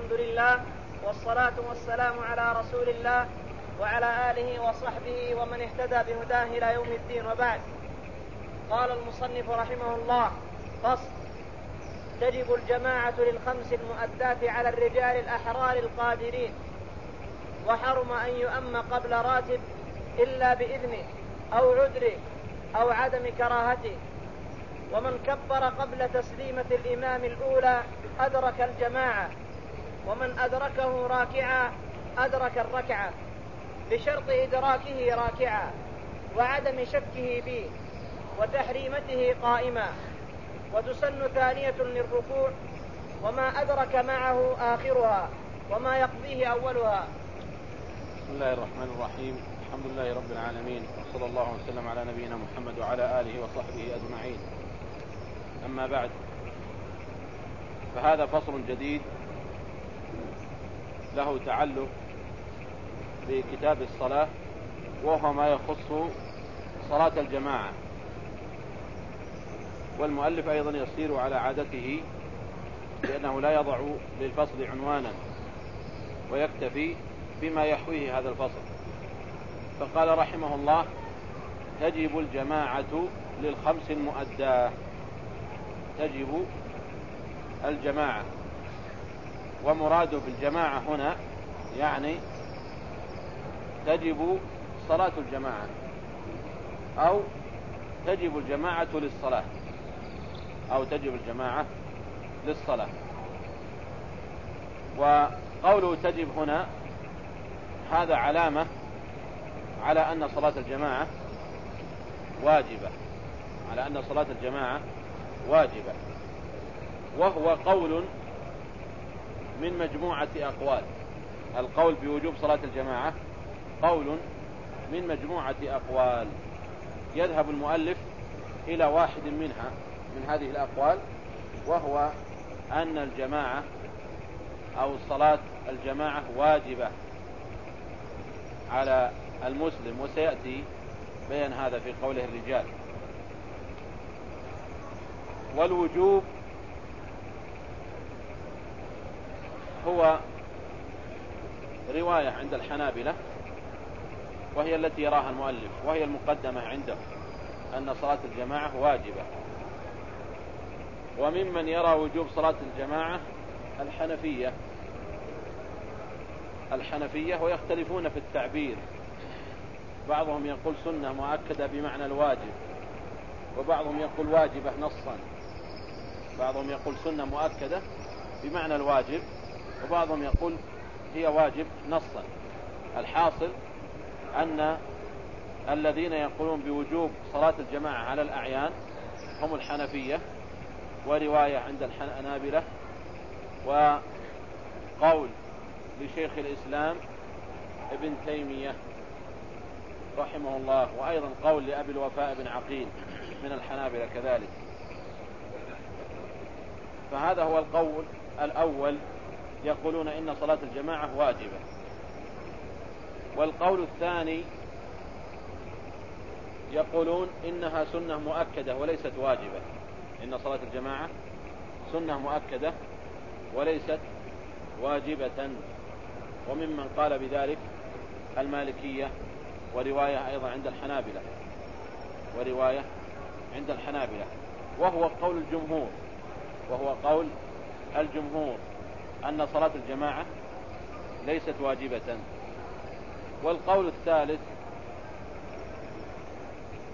الحمد لله والصلاة والسلام على رسول الله وعلى آله وصحبه ومن اهتدى بهداه إلى يوم الدين وبعد. قال المصنف رحمه الله فصل تجب الجماعة للخمس المؤداة على الرجال الأحرار القادرين وحرم أن يؤم قبل راتب إلا بإذنه أو عذره أو عدم كراهته. ومن كبر قبل تسليمة الإمام الأولى أدرك الجماعة ومن أدركه راكعا أدرك الركعة بشرط إدراكه راكعا وعدم شكه به وتحريمته قائما وتسن ثانية للركوع وما أدرك معه آخرها وما يقضيه أولها. بسم الله الرحمن الرحيم. الحمد لله رب العالمين وصلى الله وسلم على نبينا محمد وعلى آله وصحبه أجمعين. أما بعد فهذا فصل جديد له تعلق بكتاب الصلاة وهو ما يخص صلاة الجماعة. والمؤلف أيضا يصير على عادته لأنه لا يضع للفصل عنوانا ويكتفي بما يحويه هذا الفصل. فقال رحمه الله تجب الجماعة للخمس المؤداة. تجب الجماعة. ومراده بالجماعة هنا يعني تجب صلاة الجماعة أو تجب الجماعة للصلاة أو تجب الجماعة للصلاة. وقوله تجب هنا هذا علامة على أن صلاة الجماعة واجبة على أن صلاة الجماعة واجبة. وهو قول من مجموعة أقوال. القول بوجوب صلاة الجماعة قول من مجموعة أقوال. يذهب المؤلف إلى واحد منها من هذه الأقوال وهو أن الجماعة أو صلاة الجماعة واجبة على المسلم وسيأتي بيان هذا في قوله الرجال. والوجوب هو رواية عند الحنابلة وهي التي يراها المؤلف وهي المقدمة عنده أن صلاة الجماعة واجبة. وممن يرى وجوب صلاة الجماعة الحنفية الحنفية ويختلفون في التعبير. بعضهم يقول سنة مؤكدة بمعنى الواجب وبعضهم يقول واجبة نصا. بعضهم يقول سنة مؤكدة بمعنى الواجب. وبعضهم يقول هي واجب نصا. الحاصل أن الذين يقولون بوجوب صلاة الجماعة على الأعيان هم الحنفية ورواية عند الحنابلة وقول لشيخ الإسلام ابن تيمية رحمه الله وأيضا قول لأبي الوفاء بن عقيل من الحنابلة كذلك. فهذا هو القول الأول يقولون إن صلاة الجماعة واجبة. والقول الثاني يقولون إنها سنة مؤكدة وليست واجبة. إن صلاة الجماعة سنة مؤكدة وليست واجبة. وممن قال بذلك المالكية ورواية أيضا عند الحنابلة. ورواية عند الحنابلة. وهو قول الجمهور. وهو قول الجمهور. أن صلاة الجماعة ليست واجبة. والقول الثالث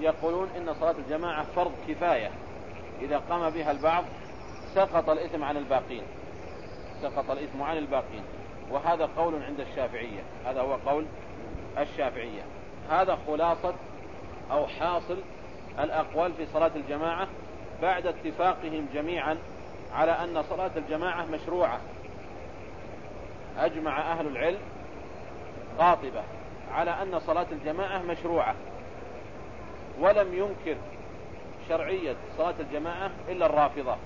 يقولون إن صلاة الجماعة فرض كفاية. إذا قام بها البعض سقط الإثم عن الباقين. سقط الإثم عن الباقين. وهذا قول عند الشافعية. هذا هو قول الشافعية. هذا خلاصة أو حاصل الأقوال في صلاة الجماعة بعد اتفاقهم جميعا على أن صلاة الجماعة مشروعة. أجمع أهل العلم قاطبة على أن صلاة الجماعة مشروعة ولم ينكر شرعية صلاة الجماعة إلا الرافضة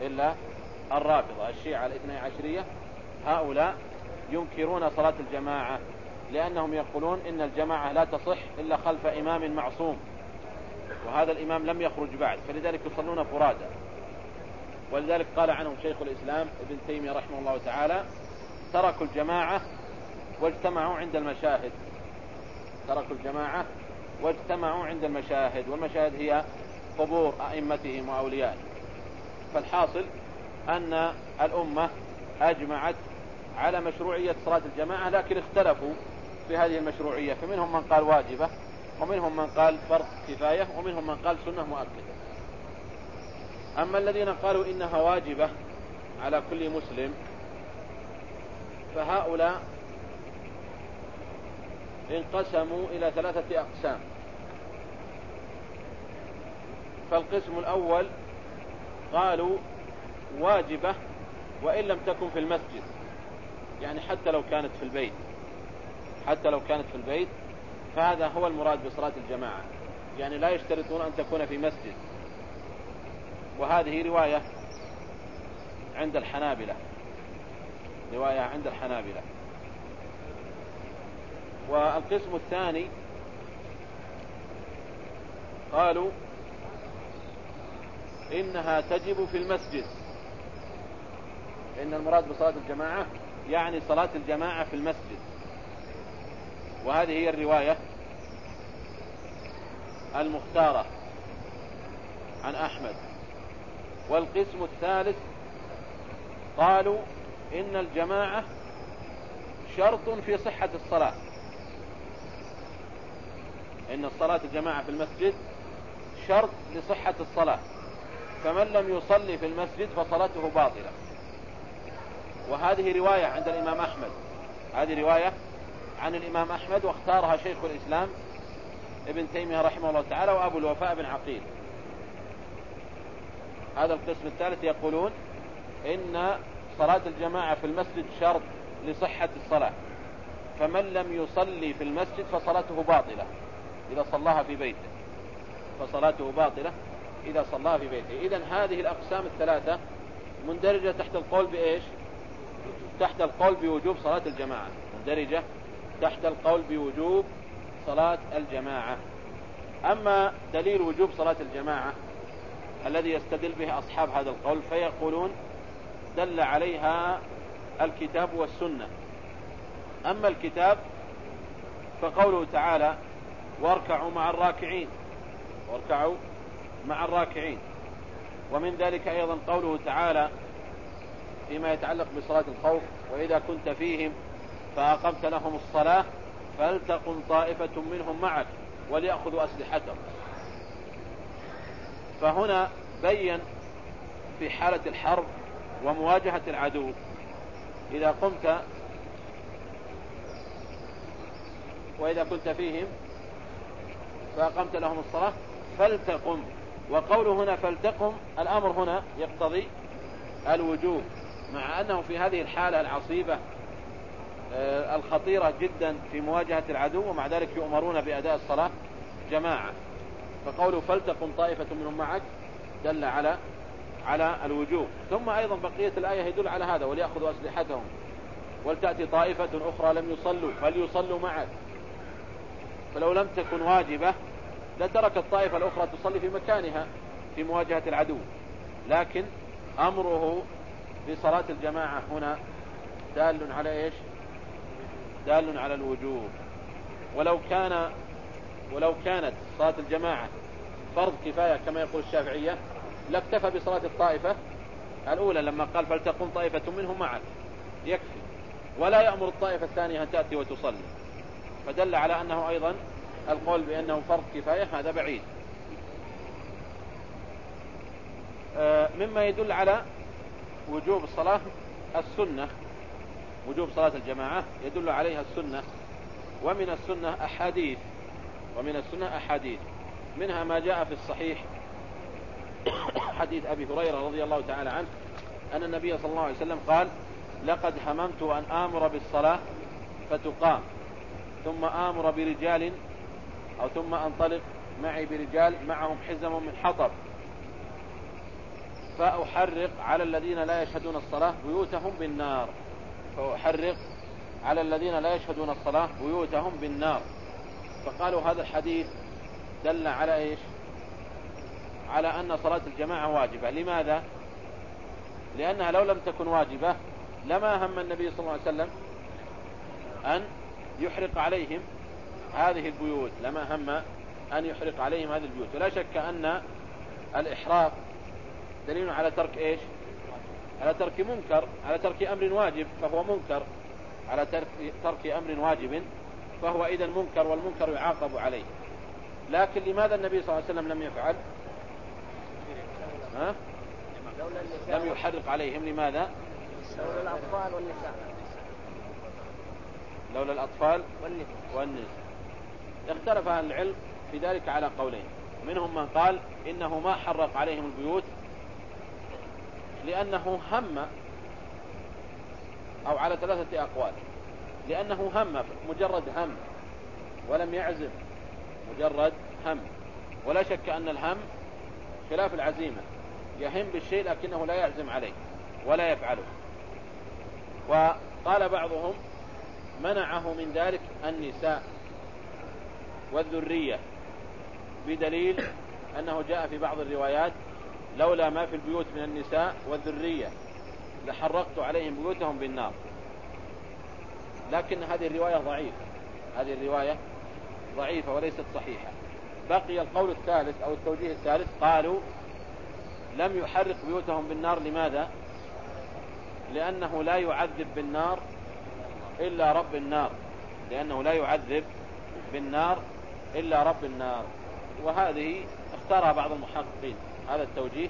إلا الرافضة الشيعة الاثنى عشرية هؤلاء ينكرون صلاة الجماعة لأنهم يقولون إن الجماعة لا تصح إلا خلف إمام معصوم وهذا الإمام لم يخرج بعد فلذلك يصلون فرادا ولذلك قال عنهم شيخ الإسلام ابن تيمية رحمه الله تعالى تركوا الجماعة واجتمعوا عند المشاهد. تركوا الجماعة واجتمعوا عند المشاهد والمشاهد هي قبور أئمتهم وأوليائهم. فالحاصل أن الأمة أجمعت على مشروعية صلاة الجماعة لكن اختلفوا في هذه المشروعية. فمنهم من قال واجبة ومنهم من قال فرض كفاية ومنهم من قال سنة مؤكدة. أما الذين قالوا إنها واجبة على كل مسلم فهؤلاء انقسموا إلى ثلاثة أقسام. فالقسم الأول قالوا واجبة وإن لم تكن في المسجد. يعني حتى لو كانت في البيت. حتى لو كانت في البيت فهذا هو المراد بصلاة الجماعة. يعني لا يشترطون أن تكون في مسجد. وهذه رواية عند الحنابلة. رواية عند الحنابلة. والقسم الثاني قالوا إنها تجب في المسجد. إن المراد بصلاة الجماعة يعني صلاة الجماعة في المسجد. وهذه هي الرواية المختارة عن أحمد. والقسم الثالث قالوا إن الجماعة شرط في صحة الصلاة. إن الصلاة الجماعة في المسجد شرط لصحة الصلاة. فمن لم يصلي في المسجد فصلاته باطلة. وهذه رواية عند الإمام أحمد. هذه رواية عن الإمام أحمد واختارها شيخ الإسلام ابن تيمية رحمه الله تعالى وأبو الوفاء بن عقيل. هذا القسم الثالث يقولون إن صلاة الجماعة في المسجد شرط لصحة الصلاة. فمن لم يصلي في المسجد فصلاته باطلة إذا صلاها في بيته. فصلاته باطلة إذا صلاها في بيته. إذا هذه الأقسام الثلاثة مندرجة تحت القول بإيش؟ تحت القول بوجوب صلاة الجماعة. مندرجة تحت القول بوجوب صلاة الجماعة. أما دليل وجوب صلاة الجماعة الذي يستدل به أصحاب هذا القول فيقولون دل عليها الكتاب والسنة. أما الكتاب فقوله تعالى واركعوا مع الراكعين. واركعوا مع الراكعين. ومن ذلك أيضا قوله تعالى فيما يتعلق بصلاة الخوف وإذا كنت فيهم فأقمت لهم الصلاة فلتقم طائفة منهم معك وليأخذوا أسلحتهم. فهنا بين في حالة الحرب ومواجهة العدو. إذا قمت وإذا كنت فيهم فأقمت لهم الصلاة فلتقم. وقوله هنا فلتقم الأمر هنا يقتضي الوجوب مع أنه في هذه الحالة العصيبة آه، الخطيرة جدا في مواجهة العدو ومع ذلك يؤمرون بأداء الصلاة جماعة. فقوله فلتقم طائفة منهم معك دل على على الوجوب. ثم أيضا بقية الآية يدل على هذا وليأخذوا أسلحتهم. ولتأتي طائفة أخرى لم يصلوا فليصلوا معك؟ فلو لم تكن واجبة لترك الطائفة الأخرى تصلي في مكانها في مواجهة العدو. لكن أمره في صلاة الجماعة هنا دال على إيش؟ دال على الوجوب. ولو كان ولو كانت صلاة الجماعة فرض كفاية كما يقول الشافعية لاكتفى بصلاة الطائفة الأولى لما قال فلتقم طائفة منهم معك. يكفي. ولا يأمر الطائفة الثانية أن تأتي وتصلي. فدل على أنه أيضا القول بأنه فرض كفاية هذا بعيد. آه، مما يدل على وجوب الصلاة السنة وجوب صلاة الجماعة يدل عليها السنة. ومن السنة أحاديث. ومن السنة أحاديث. منها ما جاء في الصحيح حديث أبي هريرة رضي الله تعالى عنه أن النبي صلى الله عليه وسلم قال لقد هممت أن آمر بالصلاة فتقام ثم آمر برجال أو ثم أنطلق معي برجال معهم حزم من حطب فأحرق على الذين لا يشهدون الصلاة بيوتهم بالنار فأحرق على الذين لا يشهدون الصلاة بيوتهم بالنار. فقالوا هذا الحديث دل على إيش؟ على أن صلاة الجماعة واجبة. لماذا؟ لأنها لو لم تكن واجبة لما هم النبي صلى الله عليه وسلم أن يحرق عليهم هذه البيوت لما هم أن يحرق عليهم هذه البيوت. ولا شك أن الإحراق دليل على ترك إيش؟ على ترك منكر على ترك أمر واجب فهو منكر. على ترك, ترك أمر واجب فهو إذا منكر والمنكر يعاقب عليه. لكن لماذا النبي صلى الله عليه وسلم لم يفعل؟ ها؟ لم يحرق عليهم لماذا؟ لولا الأطفال والنساء. لولا الأطفال والنساء اختلف أهل العلم في ذلك على قولين. منهم من قال إنه ما حرق عليهم البيوت لأنه هم أو على ثلاثة أقوال. لأنه هم مجرد هم ولم يعزم مجرد هم. ولا شك أن الهم خلاف العزيمة. يهم بالشيء لكنه لا يعزم عليه ولا يفعله. وقال بعضهم منعه من ذلك النساء والذرية بدليل أنه جاء في بعض الروايات لولا ما في البيوت من النساء والذرية لحرقت عليهم بيوتهم بالنار. لكن هذه الرواية ضعيفة. هذه الرواية ضعيفة وليست صحيحة. بقي القول الثالث أو التوجيه الثالث قالوا لم يحرق بيوتهم بالنار لماذا؟ لأنه لا يعذب بالنار إلا رب النار. لأنه لا يعذب بالنار إلا رب النار. وهذه اختارها بعض المحققين. هذا التوجيه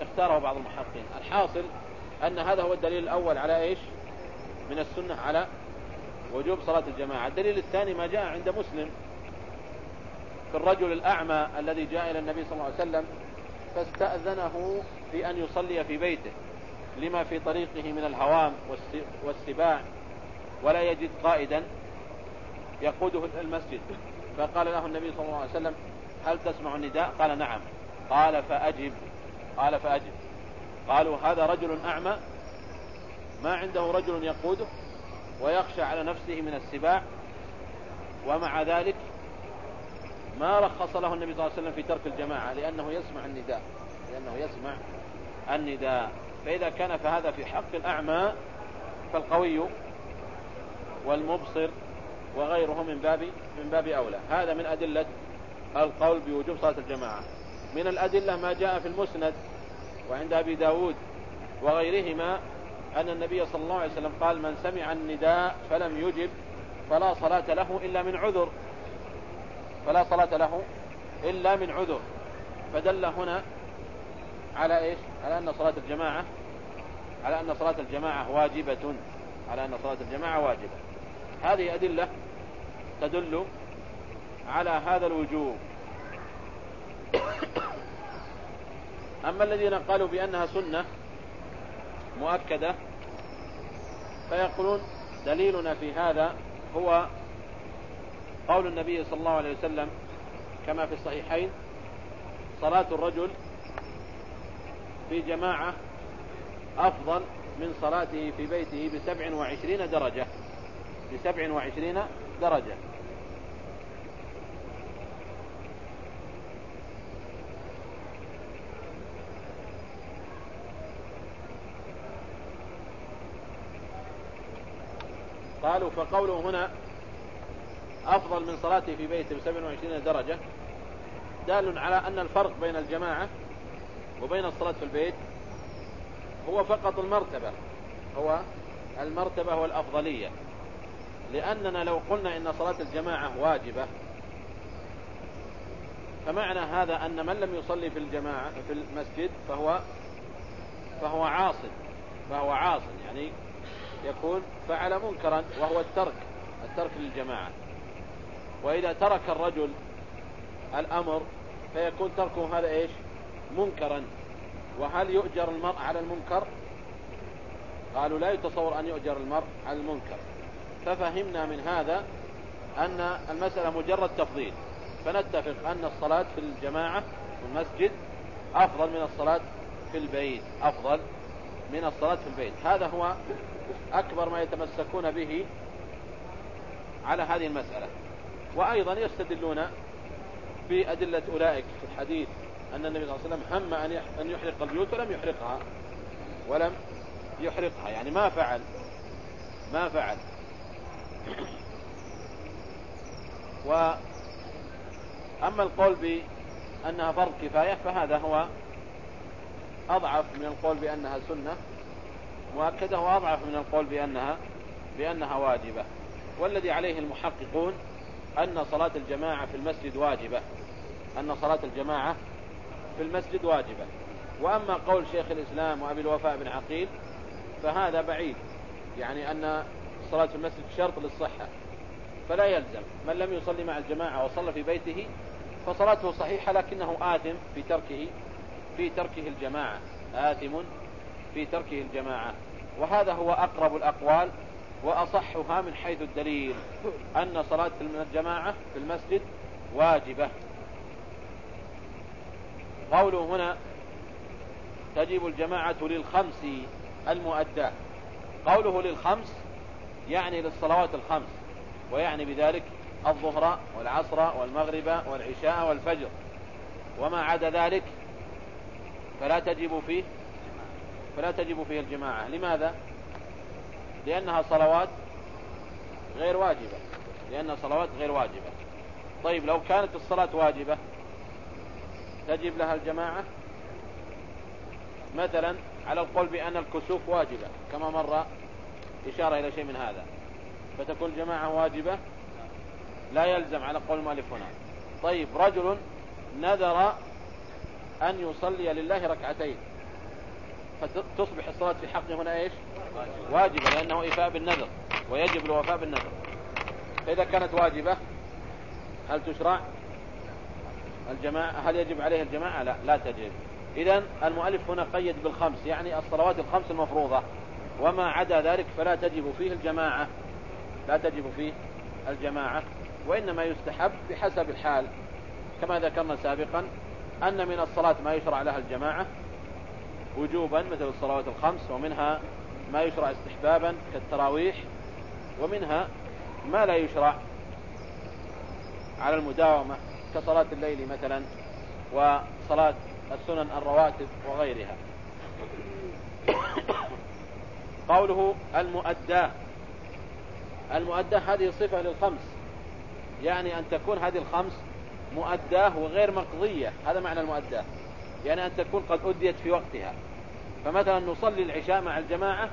اختاره بعض المحققين. الحاصل أن هذا هو الدليل الأول على إيش؟ من السنة على وجوب صلاة الجماعة. الدليل الثاني ما جاء عند مسلم في الرجل الأعمى الذي جاء إلى النبي صلى الله عليه وسلم فاستأذنه في أن يصلي في بيته لما في طريقه من الهوام والسباع ولا يجد قائدا يقوده المسجد. فقال له النبي صلى الله عليه وسلم هل تسمع النداء؟ قال نعم. قال فأجب. قال فأجب. قالوا هذا رجل أعمى ما عنده رجل يقوده ويخشى على نفسه من السباع ومع ذلك ما رخص له النبي صلى الله عليه وسلم في ترك الجماعة لأنه يسمع النداء لأنه يسمع النداء. فإذا كان فهذا في حق الأعمى فالقوي والمبصر وغيره من باب من باب أولى. هذا من أدلة القول بوجوب صلاة الجماعة. من الأدلة ما جاء في المسند وعند أبي داود وغيرهما أن النبي صلى الله عليه وسلم قال من سمع النداء فلم يجب فلا صلاة له إلا من عذر. فلا صلاة له إلا من عذر. فدل هنا على إيش؟ على أن صلاة الجماعة على أن صلاة الجماعة واجبة على أن صلاة الجماعة واجبة. هذه أدلة تدل على هذا الوجوب. أما الذين قالوا بأنها سنة مؤكدة فيقولون دليلنا في هذا هو قول النبي صلى الله عليه وسلم كما في الصحيحين صلاة الرجل في جماعة أفضل من صلاته في بيته بسبع وعشرين درجة. بسبع وعشرين درجة. قالوا فقوله هنا أفضل من صلاته في بيته ب 27 درجة دال على أن الفرق بين الجماعة وبين الصلاة في البيت هو فقط المرتبة هو المرتبة والأفضلية. لأننا لو قلنا إن صلاة الجماعة واجبة فمعنى هذا أن من لم يصلي في الجماعة في المسجد فهو فهو عاصي فهو عاصي يعني يكون فعل منكرا وهو الترك الترك للجماعة. وإذا ترك الرجل الأمر فيكون تركه هذا إيش؟ منكرا. وهل يؤجر المرء على المنكر؟ قالوا لا يتصور أن يؤجر المرء على المنكر. ففهمنا من هذا أن المسألة مجرد تفضيل. فنتفق أن الصلاة في الجماعة في المسجد أفضل من الصلاة في البيت. أفضل من الصلاة في البيت. هذا هو أكبر ما يتمسكون به على هذه المسألة. وأيضا يستدلون بأدلة أولئك في الحديث أن النبي صلى الله عليه وسلم هم أن يحرق البيوت ولم يحرقها ولم يحرقها. يعني ما فعل ما فعل. وأما القول بأنها فرض كفاية فهذا هو أضعف من القول بأنها سنة مؤكدة وأضعف من القول بأنها بأنها واجبة. والذي عليه المحققون أن صلاة الجماعة في المسجد واجبة. أن صلاة الجماعة في المسجد واجبة. وأما قول شيخ الإسلام وأبي الوفاء بن عقيل فهذا بعيد. يعني أن الصلاة في المسجد شرط للصحة. فلا يلزم. من لم يصلي مع الجماعة وصلى في بيته فصلاته صحيحة لكنه آثم في تركه في تركه الجماعة. آثم في تركه الجماعة. وهذا هو أقرب الأقوال وأصحها من حيث الدليل أن صلاة الجماعة في المسجد واجبة. قوله هنا تجب الجماعة للخمس المؤداة. قوله للخمس يعني للصلوات الخمس ويعني بذلك الظهر والعصر والمغرب والعشاء والفجر. وما عدا ذلك فلا تجب فيه فلا تجب فيه الجماعة. لماذا؟ لأنها صلوات غير واجبة. لأنها صلوات غير واجبة. طيب لو كانت الصلاة واجبة تجب لها الجماعة مثلا على القول بأن الكسوف واجبة كما مر إشارة إلى شيء من هذا. فتكون الجماعة واجبة لا يلزم على قول المؤلف هنا. طيب رجل نذر أن يصلي لله ركعتين. فتصبح الصلاة في حقه هنا إيش؟ واجبة لأنه إيفاء بالنذر ويجب الوفاء بالنذر. فإذا كانت واجبة هل تشرع؟ الجماعة هل يجب عليه الجماعة؟ لا لا تجب. إذا المؤلف هنا قيد بالخمس يعني الصلوات الخمس المفروضة. وما عدا ذلك فلا تجب فيه الجماعة. لا تجب فيه الجماعة وإنما يستحب بحسب الحال. كما ذكرنا سابقا أن من الصلاة ما يشرع لها الجماعة وجوبا مثل الصلوات الخمس ومنها ما يشرع استحبابا كالتراويح ومنها ما لا يشرع على المداومة كصلاة الليل مثلا وصلاة السنن الرواتب وغيرها. قوله المؤداة المؤداة هذه صفة للخمس. يعني أن تكون هذه الخمس مؤداة وغير مقضية. هذا معنى المؤداة يعني أن تكون قد أديت في وقتها. فمثلا نصلي العشاء مع الجماعة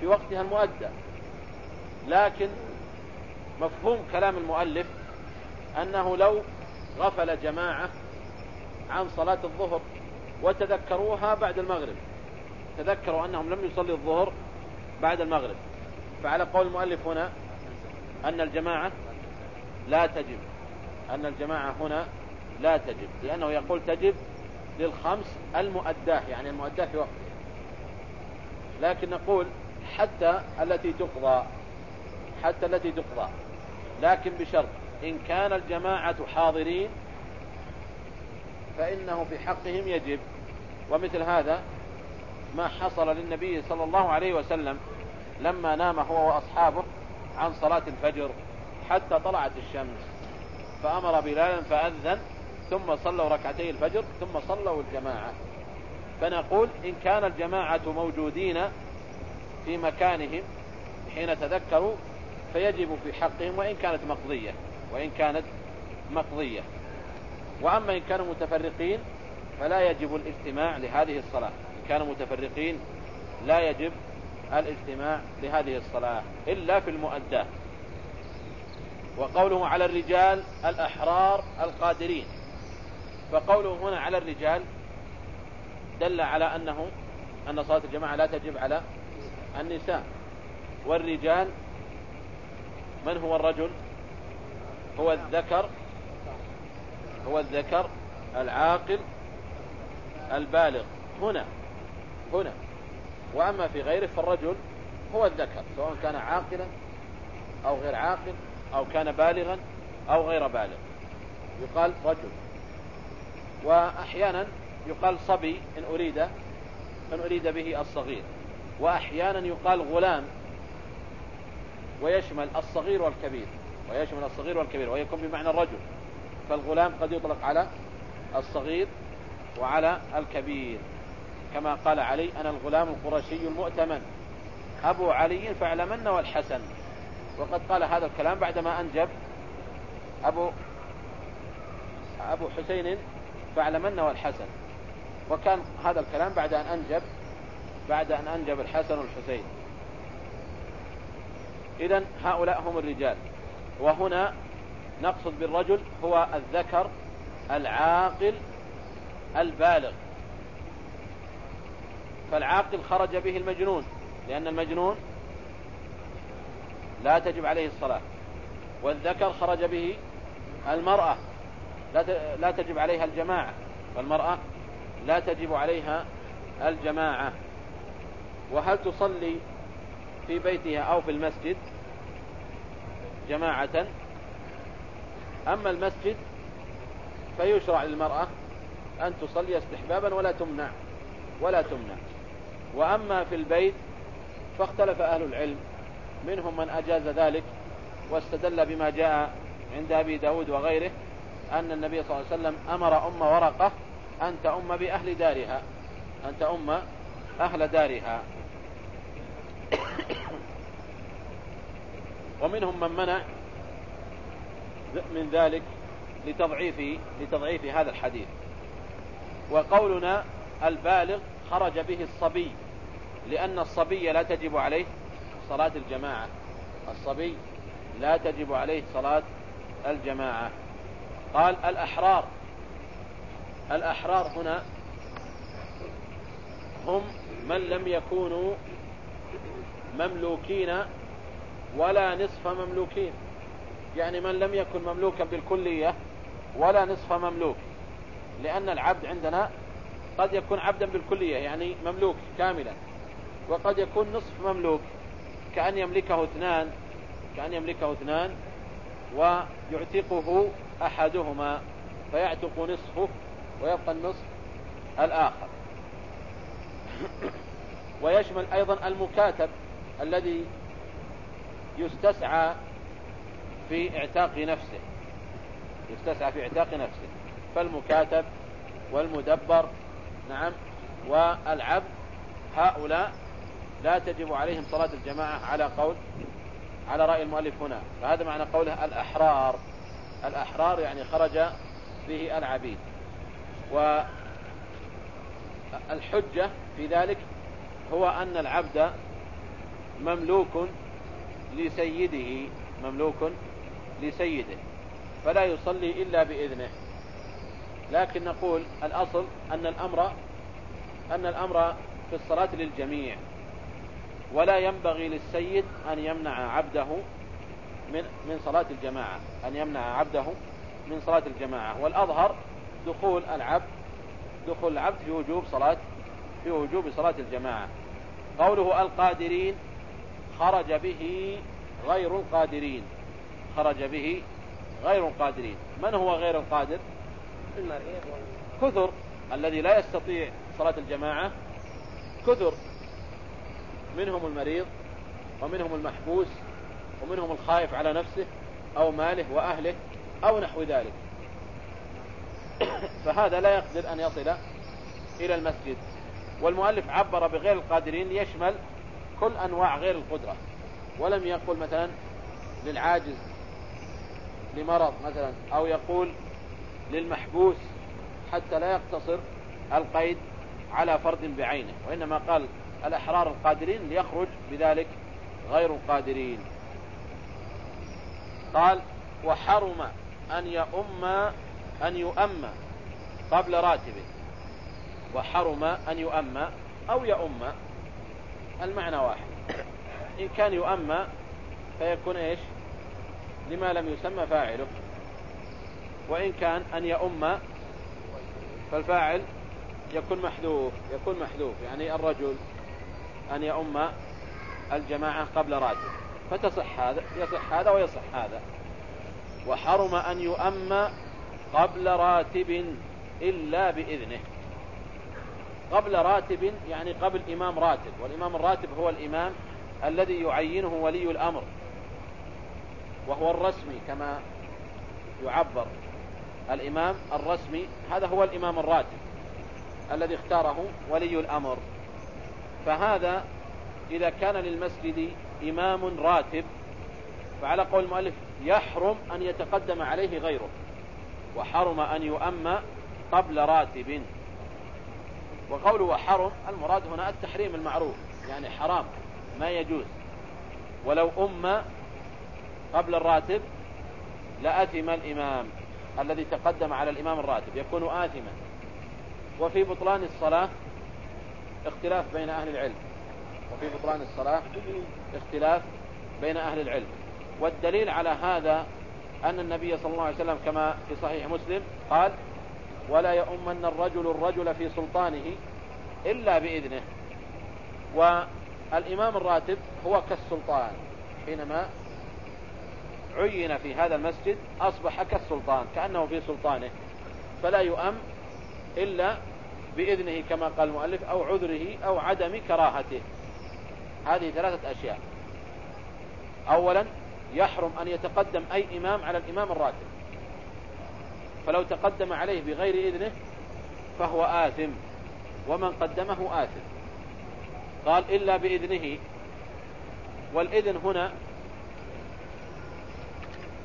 في وقتها المؤدى. لكن مفهوم كلام المؤلف أنه لو غفل جماعة عن صلاة الظهر وتذكروها بعد المغرب تذكروا أنهم لم يصلي الظهر بعد المغرب. فعلى قول المؤلف هنا أن الجماعة لا تجب أن الجماعة هنا لا تجب لأنه يقول تجب للخمس المؤداة يعني المؤداة في وقته لكن نقول حتى التي تقضى حتى التي تقضى. لكن بشرط إن كان الجماعة حاضرين فإنه في حقهم يجب. ومثل هذا ما حصل للنبي صلى الله عليه وسلم لما نام هو وأصحابه عن صلاة الفجر حتى طلعت الشمس. فأمر بلالا فأذن ثم صلوا ركعتي الفجر ثم صلوا الجماعة. فنقول إن كان الجماعة موجودين في مكانهم حين تذكروا فيجب في حقهم وإن كانت مقضية وإن كانت مقضية. وأما إن كانوا متفرقين فلا يجب الاجتماع لهذه الصلاة. إن كانوا متفرقين لا يجب الاجتماع لهذه الصلاة إلا في المؤدات وقوله على الرجال الأحرار القادرين. فقوله هنا على الرجال دل على أنه أن صلاة الجماعة لا تجب على النساء. والرجال من هو الرجل؟ هو الذكر هو الذكر العاقل البالغ. هنا هنا. وأما في غيره فالرجل هو الذكر سواء كان عاقلا أو غير عاقل أو كان بالغا أو غير بالغ. يقال رجل. وأحيانا يقال صبي إن أريد إن أريد به الصغير. وأحيانا يقال غلام ويشمل الصغير والكبير ويشمل الصغير والكبير ويكون بمعنى الرجل. فالغلام قد يطلق على الصغير وعلى الكبير. كما قال علي أنا الغلام القرشي المؤتمن أبو علي فاعلمن والحسن. وقد قال هذا الكلام بعدما أنجب أبو أبو حسين فاعلمن والحسن وكان هذا الكلام بعد أن أنجب بعد أن أنجب الحسن والحسين. إذا هؤلاء هم الرجال. وهنا نقصد بالرجل هو الذكر العاقل البالغ. فالعاقل خرج به المجنون لأن المجنون لا تجب عليه الصلاة. والذكر خرج به المرأة. لا تجب عليها الجماعة والمرأة لا تجب عليها الجماعة. وهل تصلي في بيتها أو في المسجد جماعة؟ أما المسجد فيشرع للمرأة أن تصلي استحبابا ولا تمنع ولا تمنع. وأما في البيت فاختلف أهل العلم منهم من أجاز ذلك واستدل بما جاء عند أبي داود وغيره أن النبي صلى الله عليه وسلم أمر أم ورقة أن تأم بأهل دارها. أن تأم أهل دارها. ومنهم من منع من ذلك لتضعيف لتضعيف هذا الحديث. وقولنا البالغ خرج به الصبي لأن الصبي لا تجب عليه صلاة الجماعة. الصبي لا تجب عليه صلاة الجماعة. قال الأحرار. الأحرار هنا هم من لم يكونوا مملوكين ولا نصف مملوكين. يعني من لم يكن مملوكا بالكلية ولا نصف مملوك. لأن العبد عندنا قد يكون عبدا بالكلية يعني مملوك كاملا. وقد يكون نصف مملوك كأن يملكه اثنان كأن يملكه اثنان ويعتقه أحدهما فيعتق نصفه ويبقى النصف الآخر. ويشمل أيضا المكاتب الذي يستسعى في إعتاق نفسه. يستسعى في إعتاق نفسه. فالمكاتب والمدبر نعم والعبد هؤلاء لا تجب عليهم صلاة الجماعة على قول على رأي المؤلف هنا. فهذا معنى قوله الأحرار. الأحرار يعني خرج به العبيد. والحجة في ذلك هو أن العبد مملوك لسيده مملوك لسيده فلا يصلي إلا بإذنه. لكن نقول الأصل أن الأمر أن الأمر في الصلاة للجميع. ولا ينبغي للسيد أن يمنع عبده من من صلاة الجماعة. أن يمنع عبده من صلاة الجماعة. والأظهر دخول العبد دخول العبد في وجوب صلاة في وجوب صلاة الجماعة. قوله القادرين خرج به غير القادرين. خرج به غير القادرين. من هو غير القادر؟ كثر الذي لا يستطيع صلاة الجماعة. كثر. منهم المريض ومنهم المحبوس ومنهم الخائف على نفسه أو ماله وأهله أو نحو ذلك. فهذا لا يقدر أن يصل إلى المسجد. والمؤلف عبر بغير القادرين ليشمل كل أنواع غير القدرة. ولم يقل مثلا للعاجز لمرض مثلا أو يقول للمحبوس حتى لا يقتصر القيد على فرد بعينه. وإنما قال الأحرار القادرين ليخرج بذلك غير القادرين. قال وحرم أن يؤم أن يؤم قبل راتبه. وحرم أن يؤم أو يؤم. المعنى واحد. إن كان يؤم فيكون إيش؟ لما لم يسمى فاعله. وإن كان أن يؤم فالفاعل يكون محذوف يكون محذوف يعني الرجل أن يؤم الجماعة قبل راتب فتصح هذا يصح هذا ويصح هذا. وحرم أن يؤم قبل راتب إلا بإذنه. قبل راتب يعني قبل إمام راتب والإمام الراتب هو الإمام الذي يعينه ولي الأمر وهو الرسمي كما يعبر الإمام الرسمي. هذا هو الإمام الراتب الذي اختاره ولي الأمر. فهذا إذا كان للمسجد إمام راتب فعلى قول المؤلف يحرم أن يتقدم عليه غيره وحرم أن يؤم قبل راتب. وقوله وحرم المراد هنا التحريم المعروف يعني حرام ما يجوز. ولو أم قبل الراتب لأثم الإمام الذي تقدم على الإمام الراتب يكون آثما. وفي بطلان الصلاة اختلاف بين أهل العلم وفي بطلان الصلاة اختلاف بين أهل العلم. والدليل على هذا أن النبي صلى الله عليه وسلم كما في صحيح مسلم قال ولا يؤمن الرجل الرجل في سلطانه إلا بإذنه. والإمام الراتب هو كالسلطان حينما عين في هذا المسجد أصبح كالسلطان كأنه في سلطانه فلا يؤم إلا بإذنه كما قال المؤلف أو عذره أو عدم كراهته. هذه ثلاثة أشياء. أولا يحرم أن يتقدم أي إمام على الإمام الراتب. فلو تقدم عليه بغير إذنه فهو آثم. ومن قدمه آثم. قال إلا بإذنه. والإذن هنا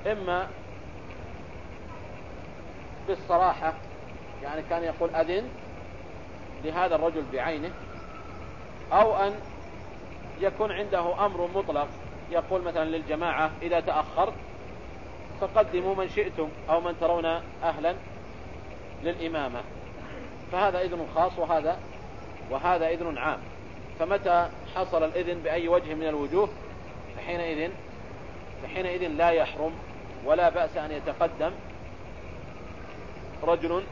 إما بالصراحة يعني كان يقول أذن لهذا الرجل بعينه أو أن يكون عنده أمر مطلق يقول مثلا للجماعة إذا تأخرت فقدموا من شئتم أو من ترون أهلا للإمامة. فهذا إذن خاص وهذا وهذا إذن عام. فمتى حصل الإذن بأي وجه من الوجوه؟ فحينئذ فحينئذ لا يحرم ولا بأس أن يتقدم رجل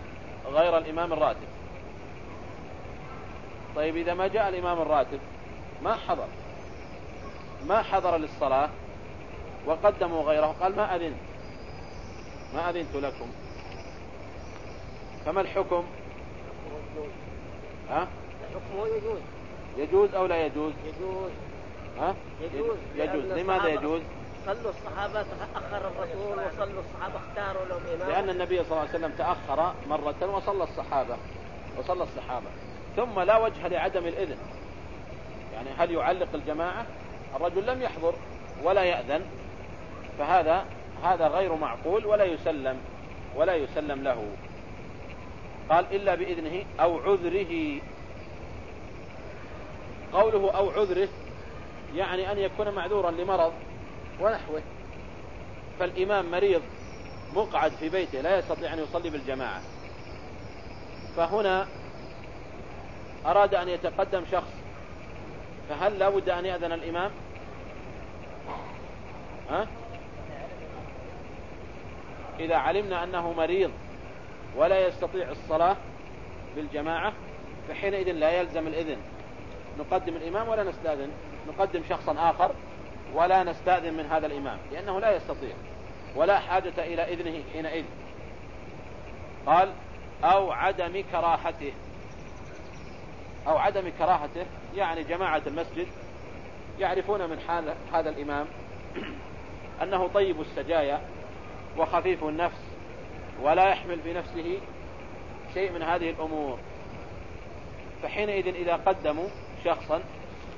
غير الإمام الراتب. طيب إذا ما جاء الإمام الراتب ما حضر. ما حضر للصلاة وقدموا غيره قال ما أذنت. ما أذنت لكم. فما الحكم؟ ها؟ الحكم يجوز. يجوز أو لا يجوز؟ يجوز. ها؟ يجوز. يجوز. لماذا يجوز؟ صلوا الصحابة تأخر الرسول وصلوا الصحابة اختاروا لهم إمام. لأن النبي صلى الله عليه وسلم تأخر مرة وصلى الصحابة. وصلى الصحابة. ثم لا وجه لعدم الإذن. يعني هل يعلق الجماعة؟ الرجل لم يحضر ولا يأذن فهذا هذا غير معقول ولا يسلم ولا يسلم له. قال إلا بإذنه أو عذره. قوله أو عذره يعني أن يكون معذورا لمرض ونحوه. فالإمام مريض مقعد في بيته لا يستطيع أن يصلي بالجماعة. فهنا أراد أن يتقدم شخص فهل لا بد أن يأذن الإمام؟ ها؟ إذا علمنا أنه مريض ولا يستطيع الصلاة بالجماعة فحينئذ لا يلزم الإذن. نقدم الإمام ولا نستأذن؟ نقدم شخصا آخر ولا نستأذن من هذا الإمام لأنه لا يستطيع. ولا حاجة إلى إذنه حينئذ. قال أو عدم كراهته أو عدم كراهته يعني جماعة المسجد يعرفون من حال هذا الإمام أنه طيب السجايا وخفيف النفس ولا يحمل في نفسه شيء من هذه الأمور. فحينئذ إذا قدموا شخصا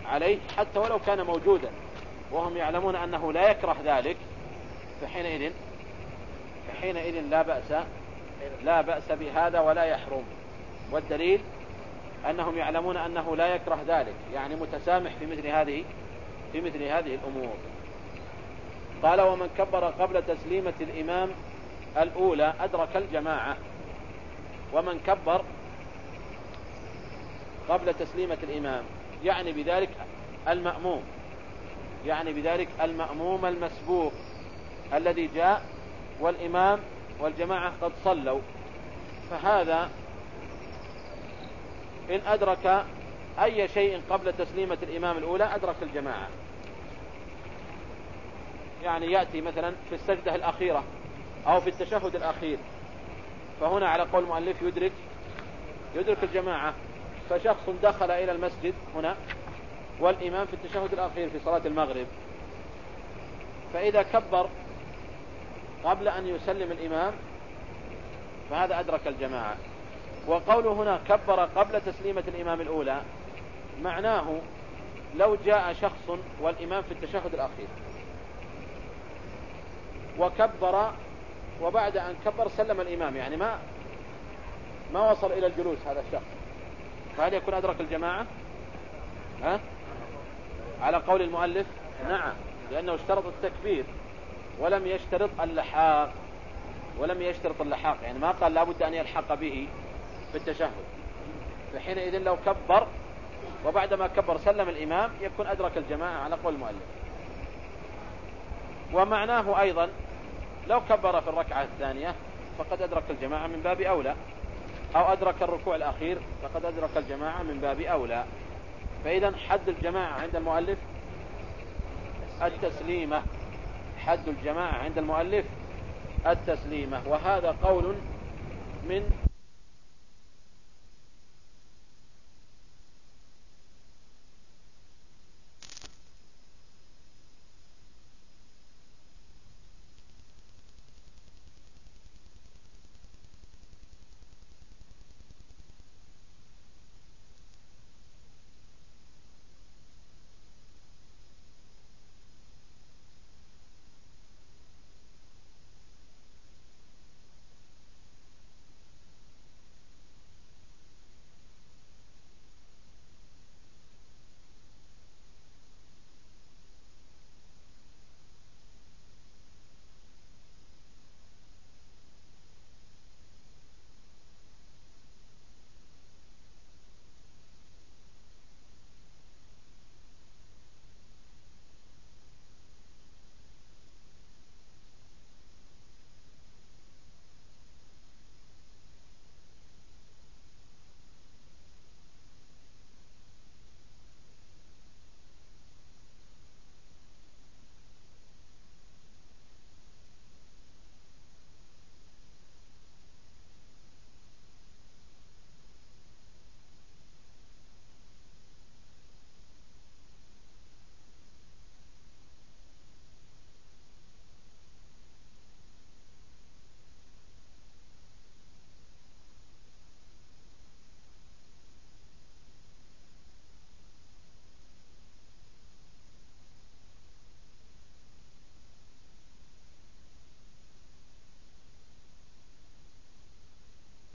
عليه حتى ولو كان موجودا وهم يعلمون أنه لا يكره ذلك فحينئذ فحينئذ لا بأس لا بأس بهذا ولا يحرم. والدليل أنهم يعلمون أنه لا يكره ذلك يعني متسامح في مثل هذه في مثل هذه الأمور. قال ومن كبر قبل تسليمة الإمام الأولى أدرك الجماعة. ومن كبر قبل تسليمة الإمام يعني بذلك المأموم يعني بذلك المأموم المسبوق الذي جاء والإمام والجماعة قد صلوا. فهذا إن أدرك أي شيء قبل تسليمة الإمام الأولى أدرك الجماعة. يعني يأتي مثلا في السجدة الأخيرة أو في التشهد الأخير. فهنا على قول المؤلف يدرك يدرك الجماعة. فشخص دخل إلى المسجد هنا والإمام في التشهد الأخير في صلاة المغرب. فإذا كبر قبل أن يسلم الإمام فهذا أدرك الجماعة. وقوله هنا كبر قبل تسليمة الإمام الأولى معناه لو جاء شخص والإمام في التشهد الأخير. وكبر وبعد أن كبر سلم الإمام يعني ما ما وصل إلى الجلوس هذا الشخص. فهل يكون أدرك الجماعة؟ ها؟ على قول المؤلف نعم لأنه اشترط التكبير ولم يشترط اللحاق ولم يشترط اللحاق يعني ما قال لابد أن يلحق به. في التشهد فحينئذ لو كبر وبعدما كبر سلم الإمام يكون أدرك الجماعة على قول المؤلف. ومعناه أيضا لو كبر في الركعة الثانية فقد أدرك الجماعة من باب أولى. أو أدرك الركوع الأخير فقد أدرك الجماعة من باب أولى. فإذا حد الجماعة عند المؤلف التسليمة. حد الجماعة عند المؤلف التسليمة. وهذا قول من